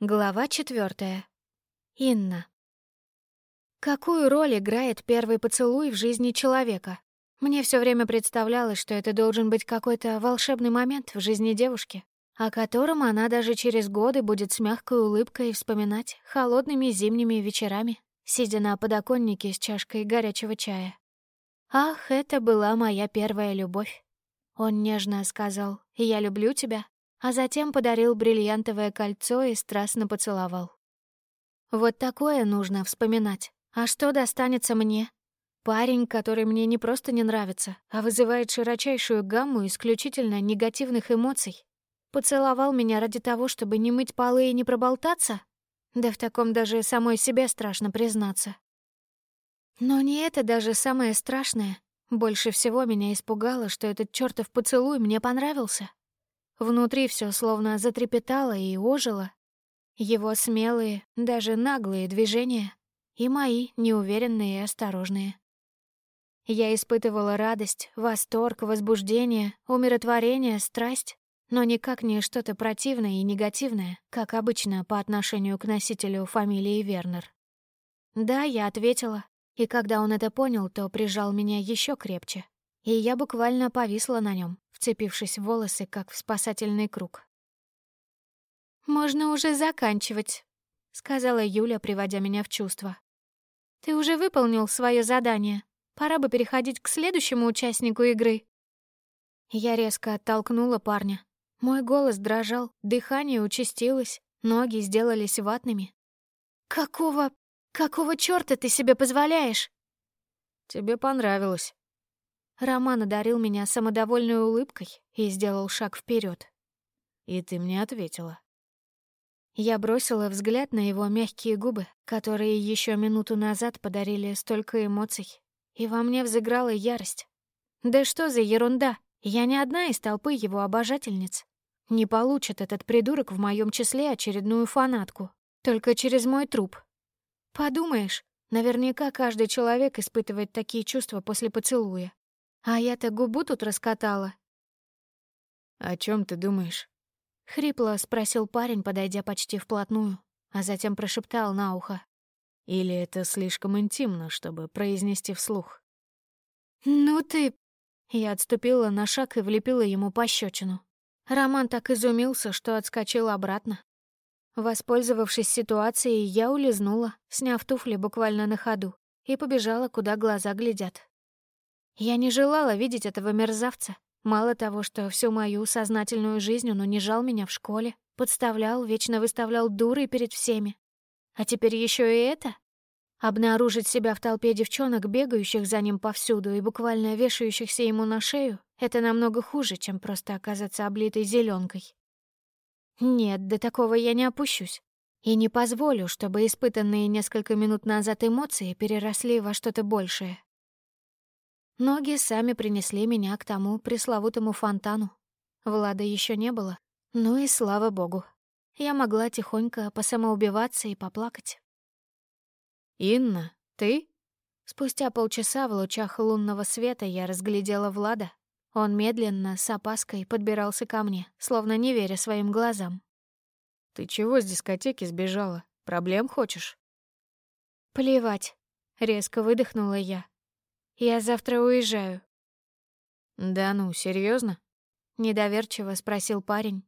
Глава четвертая. Инна. Какую роль играет первый поцелуй в жизни человека? Мне все время представлялось, что это должен быть какой-то волшебный момент в жизни девушки, о котором она даже через годы будет с мягкой улыбкой вспоминать холодными зимними вечерами, сидя на подоконнике с чашкой горячего чая. Ах, это была моя первая любовь. Он нежно сказал «Я люблю тебя», а затем подарил бриллиантовое кольцо и страстно поцеловал. Вот такое нужно вспоминать. А что достанется мне? Парень, который мне не просто не нравится, а вызывает широчайшую гамму исключительно негативных эмоций. Поцеловал меня ради того, чтобы не мыть полы и не проболтаться? Да в таком даже самой себе страшно признаться. Но не это даже самое страшное. Больше всего меня испугало, что этот чертов поцелуй мне понравился. Внутри все словно затрепетало и ожило. Его смелые, даже наглые движения и мои неуверенные и осторожные. Я испытывала радость, восторг, возбуждение, умиротворение, страсть, но никак не что-то противное и негативное, как обычно по отношению к носителю фамилии Вернер. Да, я ответила, и когда он это понял, то прижал меня еще крепче, и я буквально повисла на нем, вцепившись в волосы, как в спасательный круг. «Можно уже заканчивать», — сказала Юля, приводя меня в чувство. «Ты уже выполнил свое задание. Пора бы переходить к следующему участнику игры». Я резко оттолкнула парня. Мой голос дрожал, дыхание участилось, ноги сделались ватными. «Какого... какого чёрта ты себе позволяешь?» «Тебе понравилось», Роман одарил меня самодовольной улыбкой и сделал шаг вперед. «И ты мне ответила». Я бросила взгляд на его мягкие губы, которые еще минуту назад подарили столько эмоций, и во мне взыграла ярость. Да что за ерунда? Я не одна из толпы его обожательниц. Не получит этот придурок в моем числе очередную фанатку, только через мой труп. Подумаешь, наверняка каждый человек испытывает такие чувства после поцелуя. А я-то губу тут раскатала. «О чем ты думаешь?» — хрипло спросил парень, подойдя почти вплотную, а затем прошептал на ухо. «Или это слишком интимно, чтобы произнести вслух?» «Ну ты...» Я отступила на шаг и влепила ему пощечину. Роман так изумился, что отскочил обратно. Воспользовавшись ситуацией, я улизнула, сняв туфли буквально на ходу, и побежала, куда глаза глядят. Я не желала видеть этого мерзавца. Мало того, что всю мою сознательную жизнь он унижал меня в школе, подставлял, вечно выставлял дурой перед всеми. А теперь еще и это? Обнаружить себя в толпе девчонок, бегающих за ним повсюду и буквально вешающихся ему на шею, это намного хуже, чем просто оказаться облитой зеленкой. Нет, до такого я не опущусь. И не позволю, чтобы испытанные несколько минут назад эмоции переросли во что-то большее. Ноги сами принесли меня к тому пресловутому фонтану. Влада еще не было. Ну и слава богу. Я могла тихонько посамоубиваться и поплакать. «Инна, ты?» Спустя полчаса в лучах лунного света я разглядела Влада. Он медленно, с опаской, подбирался ко мне, словно не веря своим глазам. «Ты чего с дискотеки сбежала? Проблем хочешь?» «Плевать», — резко выдохнула я, я завтра уезжаю». «Да ну, серьезно? недоверчиво спросил парень.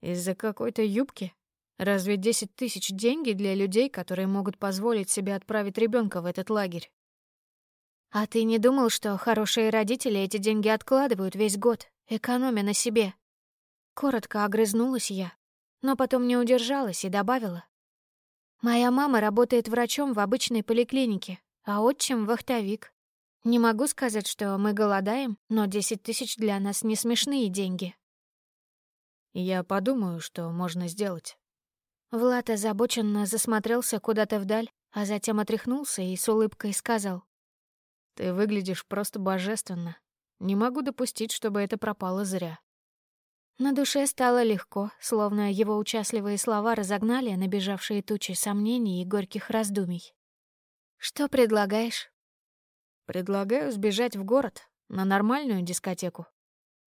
«Из-за какой-то юбки? Разве десять тысяч деньги для людей, которые могут позволить себе отправить ребенка в этот лагерь?» «А ты не думал, что хорошие родители эти деньги откладывают весь год, экономя на себе?» Коротко огрызнулась я, но потом не удержалась и добавила. «Моя мама работает врачом в обычной поликлинике, а отчим — вахтовик. Не могу сказать, что мы голодаем, но 10 тысяч для нас не смешные деньги. Я подумаю, что можно сделать. Влад озабоченно засмотрелся куда-то вдаль, а затем отряхнулся и с улыбкой сказал. «Ты выглядишь просто божественно. Не могу допустить, чтобы это пропало зря». На душе стало легко, словно его участливые слова разогнали набежавшие тучи сомнений и горьких раздумий. «Что предлагаешь?» Предлагаю сбежать в город, на нормальную дискотеку.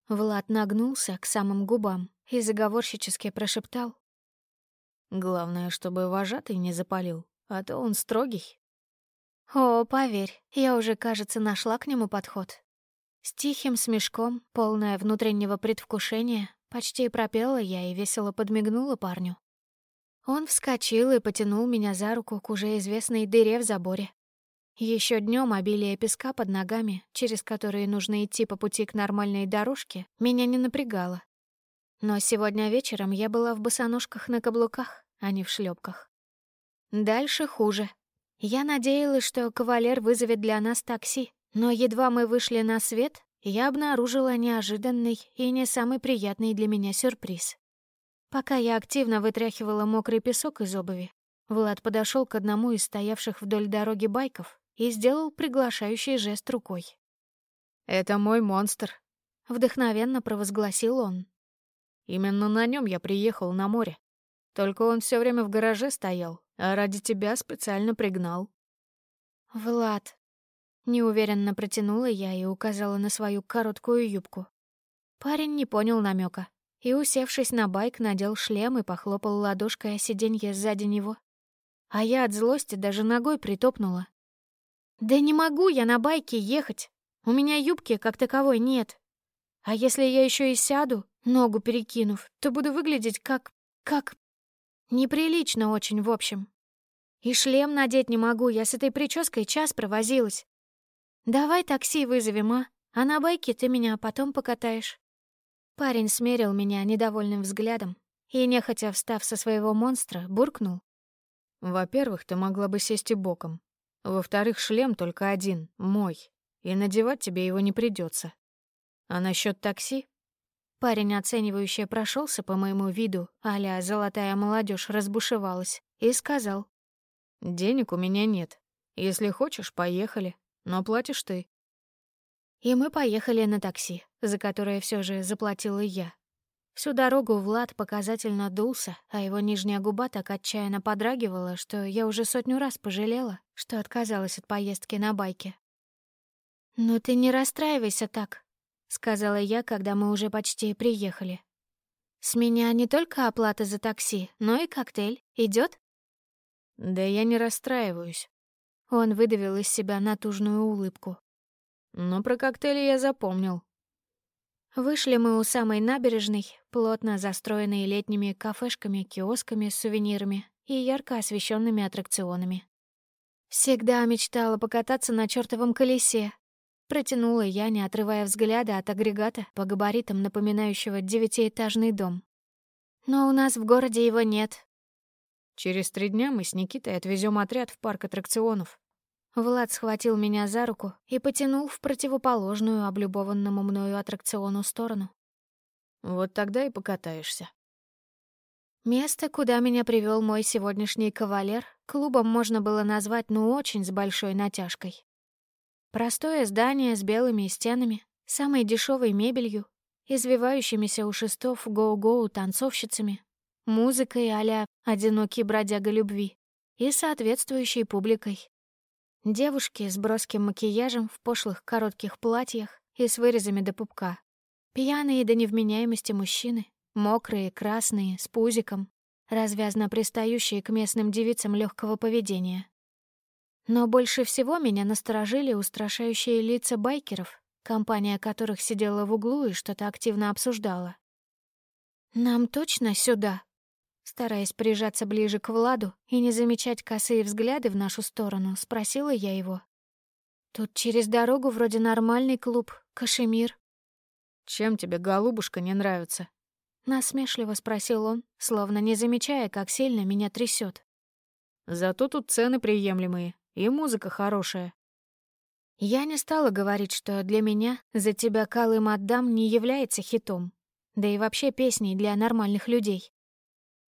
Влад нагнулся к самым губам и заговорщически прошептал. Главное, чтобы вожатый не запалил, а то он строгий. О, поверь, я уже, кажется, нашла к нему подход. С тихим смешком, полная внутреннего предвкушения, почти пропела я и весело подмигнула парню. Он вскочил и потянул меня за руку к уже известной дыре в заборе. Еще днем обилие песка под ногами, через которые нужно идти по пути к нормальной дорожке, меня не напрягало. Но сегодня вечером я была в босоножках на каблуках, а не в шлепках. Дальше хуже. Я надеялась, что кавалер вызовет для нас такси, но едва мы вышли на свет, я обнаружила неожиданный и не самый приятный для меня сюрприз. Пока я активно вытряхивала мокрый песок из обуви, Влад подошел к одному из стоявших вдоль дороги байков и сделал приглашающий жест рукой. «Это мой монстр», — вдохновенно провозгласил он. «Именно на нем я приехал на море. Только он все время в гараже стоял, а ради тебя специально пригнал». «Влад», — неуверенно протянула я и указала на свою короткую юбку. Парень не понял намека и, усевшись на байк, надел шлем и похлопал ладошкой о сиденье сзади него. А я от злости даже ногой притопнула. «Да не могу я на байке ехать. У меня юбки как таковой нет. А если я еще и сяду, ногу перекинув, то буду выглядеть как... как... неприлично очень, в общем. И шлем надеть не могу, я с этой прической час провозилась. Давай такси вызовем, а? А на байке ты меня потом покатаешь». Парень смерил меня недовольным взглядом и, нехотя встав со своего монстра, буркнул. «Во-первых, ты могла бы сесть и боком. Во-вторых, шлем только один, мой, и надевать тебе его не придется. А насчет такси? Парень оценивающе прошелся по моему виду, аля золотая молодежь разбушевалась, и сказал. «Денег у меня нет. Если хочешь, поехали, но платишь ты». И мы поехали на такси, за которое все же заплатила я. Всю дорогу Влад показательно дулся, а его нижняя губа так отчаянно подрагивала, что я уже сотню раз пожалела, что отказалась от поездки на байке. «Ну ты не расстраивайся так», — сказала я, когда мы уже почти приехали. «С меня не только оплата за такси, но и коктейль. Идет? «Да я не расстраиваюсь». Он выдавил из себя натужную улыбку. «Но про коктейли я запомнил. Вышли мы у самой набережной, плотно застроенной летними кафешками, киосками с сувенирами и ярко освещенными аттракционами. Всегда мечтала покататься на чертовом колесе. Протянула я, не отрывая взгляда от агрегата по габаритам, напоминающего девятиэтажный дом. Но у нас в городе его нет. Через три дня мы с Никитой отвезем отряд в парк аттракционов. Влад схватил меня за руку и потянул в противоположную облюбованному мною аттракциону сторону. Вот тогда и покатаешься. Место, куда меня привел мой сегодняшний кавалер, клубом можно было назвать ну очень с большой натяжкой. Простое здание с белыми стенами, самой дешевой мебелью, извивающимися у шестов гоу-гоу танцовщицами, музыкой а «Одинокий бродяга любви» и соответствующей публикой, Девушки с броским макияжем в пошлых коротких платьях и с вырезами до пупка. Пьяные до невменяемости мужчины, мокрые, красные, с пузиком, развязно пристающие к местным девицам легкого поведения. Но больше всего меня насторожили устрашающие лица байкеров, компания которых сидела в углу и что-то активно обсуждала. «Нам точно сюда?» Стараясь прижаться ближе к Владу и не замечать косые взгляды в нашу сторону, спросила я его. «Тут через дорогу вроде нормальный клуб, Кашемир». «Чем тебе, голубушка, не нравится?» Насмешливо спросил он, словно не замечая, как сильно меня трясет. «Зато тут цены приемлемые, и музыка хорошая». Я не стала говорить, что для меня «За тебя Калым отдам» не является хитом, да и вообще песней для нормальных людей.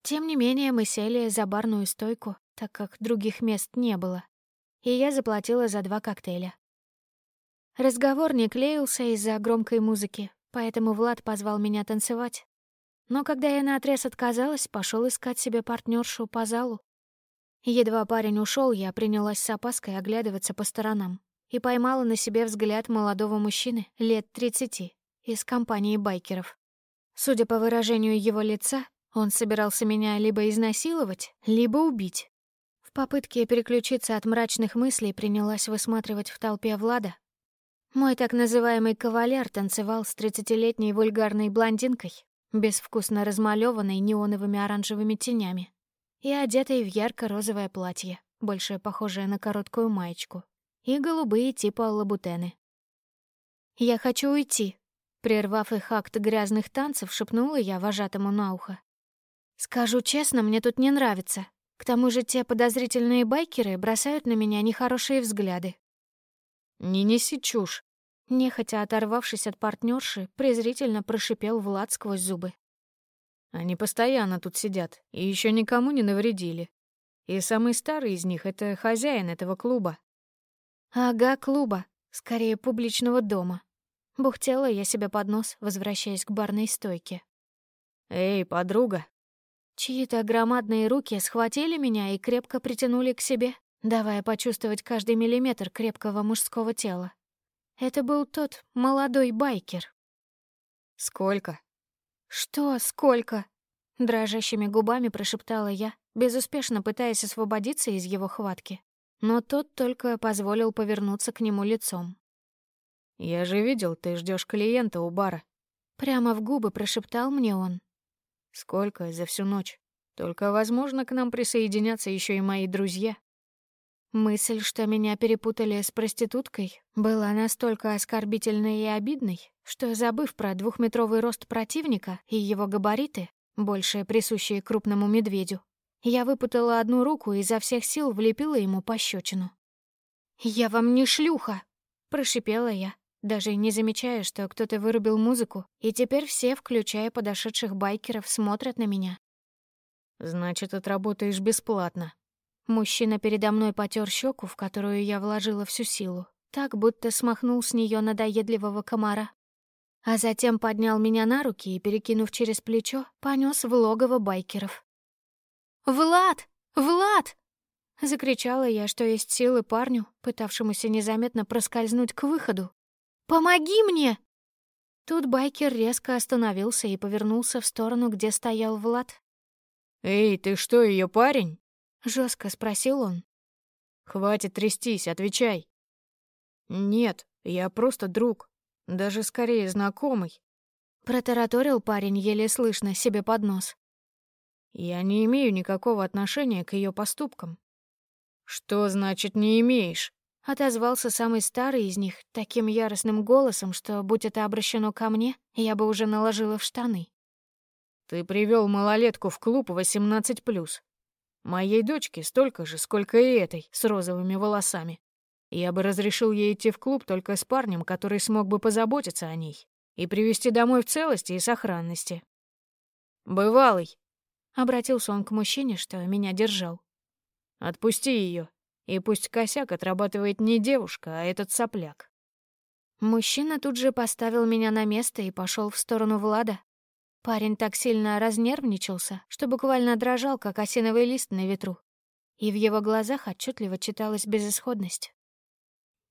Тем не менее, мы сели за барную стойку, так как других мест не было, и я заплатила за два коктейля. Разговор не клеился из-за громкой музыки, поэтому Влад позвал меня танцевать. Но когда я наотрез отказалась, пошел искать себе партнершу по залу. Едва парень ушел, я принялась с опаской оглядываться по сторонам и поймала на себе взгляд молодого мужчины лет тридцати из компании байкеров. Судя по выражению его лица, Он собирался меня либо изнасиловать, либо убить. В попытке переключиться от мрачных мыслей принялась высматривать в толпе Влада. Мой так называемый кавалер танцевал с тридцатилетней вульгарной блондинкой, безвкусно размалёванной неоновыми оранжевыми тенями и одетой в ярко-розовое платье, больше похожее на короткую маечку, и голубые типа лабутены. «Я хочу уйти», — прервав их акт грязных танцев, шепнула я вожатому на ухо. «Скажу честно, мне тут не нравится. К тому же те подозрительные байкеры бросают на меня нехорошие взгляды». «Не неси чушь», Нехотя оторвавшись от партнерши, презрительно прошипел Влад сквозь зубы. Они постоянно тут сидят и еще никому не навредили. И самый старый из них — это хозяин этого клуба. Ага, клуба. Скорее, публичного дома. Бухтела я себя под нос, возвращаясь к барной стойке. «Эй, подруга!» Чьи-то громадные руки схватили меня и крепко притянули к себе, давая почувствовать каждый миллиметр крепкого мужского тела. Это был тот молодой байкер. «Сколько?» «Что сколько?» Дрожащими губами прошептала я, безуспешно пытаясь освободиться из его хватки. Но тот только позволил повернуться к нему лицом. «Я же видел, ты ждешь клиента у бара». Прямо в губы прошептал мне он. «Сколько за всю ночь? Только, возможно, к нам присоединятся еще и мои друзья». Мысль, что меня перепутали с проституткой, была настолько оскорбительной и обидной, что, забыв про двухметровый рост противника и его габариты, больше присущие крупному медведю, я выпутала одну руку и изо всех сил влепила ему пощечину. «Я вам не шлюха!» — прошипела я, даже не замечая, что кто-то вырубил музыку, и теперь все, включая подошедших байкеров, смотрят на меня. «Значит, отработаешь бесплатно», Мужчина передо мной потер щеку, в которую я вложила всю силу, так будто смахнул с нее надоедливого комара. А затем поднял меня на руки и, перекинув через плечо, понес в логово байкеров. «Влад! Влад!» — закричала я, что есть силы парню, пытавшемуся незаметно проскользнуть к выходу. «Помоги мне!» Тут байкер резко остановился и повернулся в сторону, где стоял Влад. «Эй, ты что, ее парень?» Жестко спросил он. «Хватит трястись, отвечай». «Нет, я просто друг, даже скорее знакомый», — протараторил парень еле слышно себе под нос. «Я не имею никакого отношения к ее поступкам». «Что значит «не имеешь»?» — отозвался самый старый из них таким яростным голосом, что, будь это обращено ко мне, я бы уже наложила в штаны. «Ты привел малолетку в клуб 18+. Моей дочке столько же, сколько и этой, с розовыми волосами. Я бы разрешил ей идти в клуб только с парнем, который смог бы позаботиться о ней и привести домой в целости и сохранности. «Бывалый», — обратился он к мужчине, что меня держал. «Отпусти ее, и пусть косяк отрабатывает не девушка, а этот сопляк». Мужчина тут же поставил меня на место и пошел в сторону Влада, Парень так сильно разнервничался, что буквально дрожал, как осиновый лист на ветру. И в его глазах отчетливо читалась безысходность.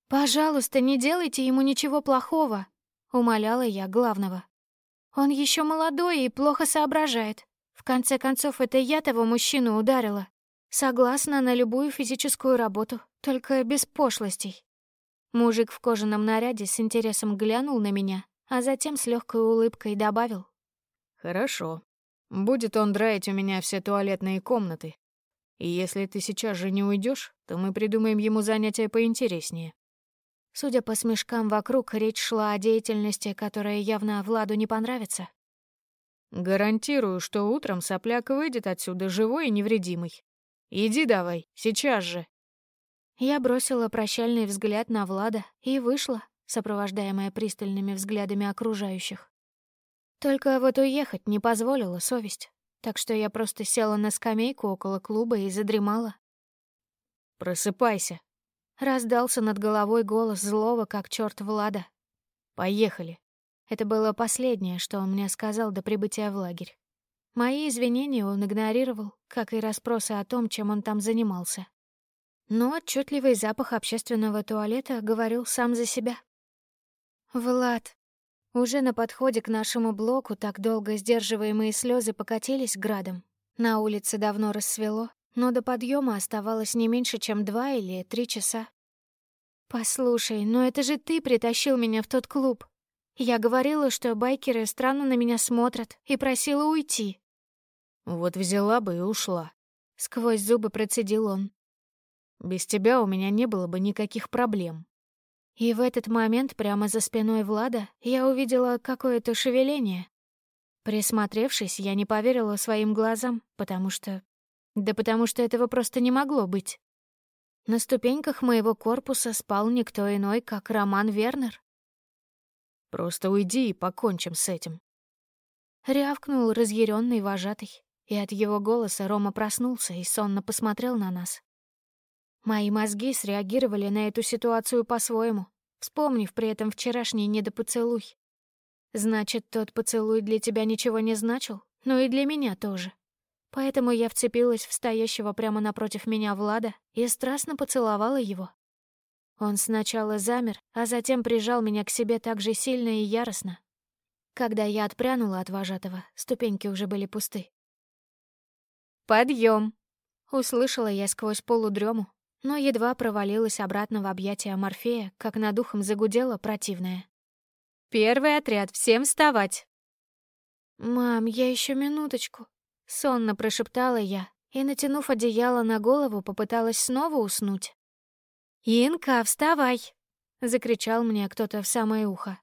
«Пожалуйста, не делайте ему ничего плохого», — умоляла я главного. «Он еще молодой и плохо соображает. В конце концов, это я того мужчину ударила. Согласна на любую физическую работу, только без пошлостей». Мужик в кожаном наряде с интересом глянул на меня, а затем с легкой улыбкой добавил. «Хорошо. Будет он драить у меня все туалетные комнаты. И если ты сейчас же не уйдешь, то мы придумаем ему занятие поинтереснее». Судя по смешкам вокруг, речь шла о деятельности, которая явно Владу не понравится. «Гарантирую, что утром сопляк выйдет отсюда живой и невредимый. Иди давай, сейчас же». Я бросила прощальный взгляд на Влада и вышла, сопровождаемая пристальными взглядами окружающих. Только вот уехать не позволила совесть, так что я просто села на скамейку около клуба и задремала. «Просыпайся!» — раздался над головой голос злого, как черт Влада. «Поехали!» Это было последнее, что он мне сказал до прибытия в лагерь. Мои извинения он игнорировал, как и расспросы о том, чем он там занимался. Но отчетливый запах общественного туалета говорил сам за себя. «Влад, Уже на подходе к нашему блоку так долго сдерживаемые слезы покатились градом. На улице давно рассвело, но до подъема оставалось не меньше, чем два или три часа. «Послушай, но это же ты притащил меня в тот клуб. Я говорила, что байкеры странно на меня смотрят, и просила уйти». «Вот взяла бы и ушла», — сквозь зубы процедил он. «Без тебя у меня не было бы никаких проблем». И в этот момент прямо за спиной Влада я увидела какое-то шевеление. Присмотревшись, я не поверила своим глазам, потому что... Да потому что этого просто не могло быть. На ступеньках моего корпуса спал никто иной, как Роман Вернер. «Просто уйди и покончим с этим», — рявкнул разъяренный вожатый, и от его голоса Рома проснулся и сонно посмотрел на нас. Мои мозги среагировали на эту ситуацию по-своему, вспомнив при этом вчерашний недопоцелуй. Значит, тот поцелуй для тебя ничего не значил, но и для меня тоже. Поэтому я вцепилась в стоящего прямо напротив меня Влада и страстно поцеловала его. Он сначала замер, а затем прижал меня к себе так же сильно и яростно. Когда я отпрянула от вожатого, ступеньки уже были пусты. «Подъем!» — услышала я сквозь полудрему, но едва провалилась обратно в объятия Морфея, как над ухом загудела противная. «Первый отряд, всем вставать!» «Мам, я еще минуточку», — сонно прошептала я и, натянув одеяло на голову, попыталась снова уснуть. «Инка, вставай!» — закричал мне кто-то в самое ухо.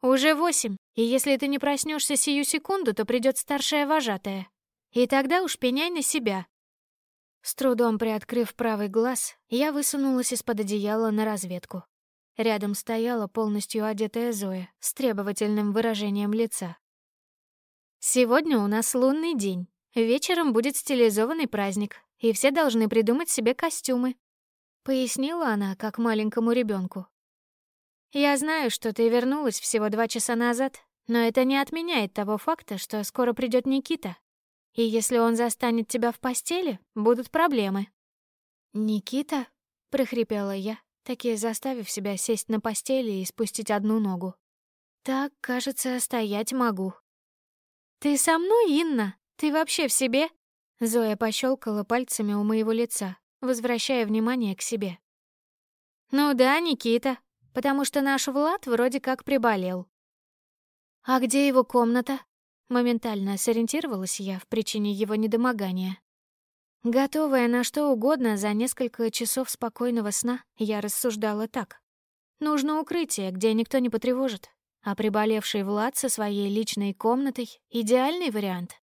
«Уже восемь, и если ты не проснешься сию секунду, то придет старшая вожатая. И тогда уж пеняй на себя, с трудом приоткрыв правый глаз, я высунулась из-под одеяла на разведку. Рядом стояла полностью одетая Зоя с требовательным выражением лица. «Сегодня у нас лунный день. Вечером будет стилизованный праздник, и все должны придумать себе костюмы», — пояснила она, как маленькому ребенку. «Я знаю, что ты вернулась всего два часа назад, но это не отменяет того факта, что скоро придет Никита, и если он застанет тебя в постели, будут проблемы». «Никита?» — прохрипела я, таки заставив себя сесть на постели и спустить одну ногу. «Так, кажется, стоять могу». «Ты со мной, Инна? Ты вообще в себе?» Зоя пощелкала пальцами у моего лица, возвращая внимание к себе. «Ну да, Никита, потому что наш Влад вроде как приболел». «А где его комната?» Моментально сориентировалась я в причине его недомогания. Готовая на что угодно за несколько часов спокойного сна, я рассуждала так. Нужно укрытие, где никто не потревожит, а приболевший Влад со своей личной комнатой — идеальный вариант.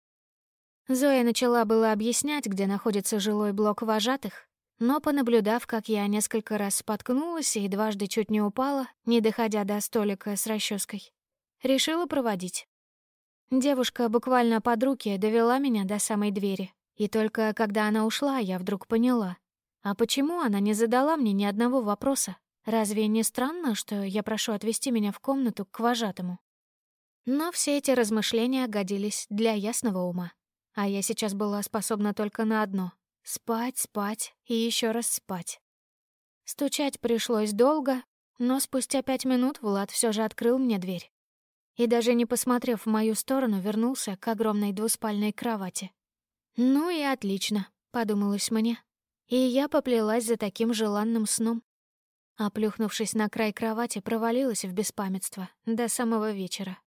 Зоя начала было объяснять, где находится жилой блок вожатых, но, понаблюдав, как я несколько раз споткнулась и дважды чуть не упала, не доходя до столика с расческой, решила проводить. Девушка буквально под руки довела меня до самой двери. И только когда она ушла, я вдруг поняла. А почему она не задала мне ни одного вопроса? Разве не странно, что я прошу отвезти меня в комнату к вожатому? Но все эти размышления годились для ясного ума. А я сейчас была способна только на одно — спать, спать и еще раз спать. Стучать пришлось долго, но спустя пять минут Влад все же открыл мне дверь и даже не посмотрев в мою сторону, вернулся к огромной двуспальной кровати. «Ну и отлично», — подумалось мне. И я поплелась за таким желанным сном. Оплюхнувшись на край кровати, провалилась в беспамятство до самого вечера.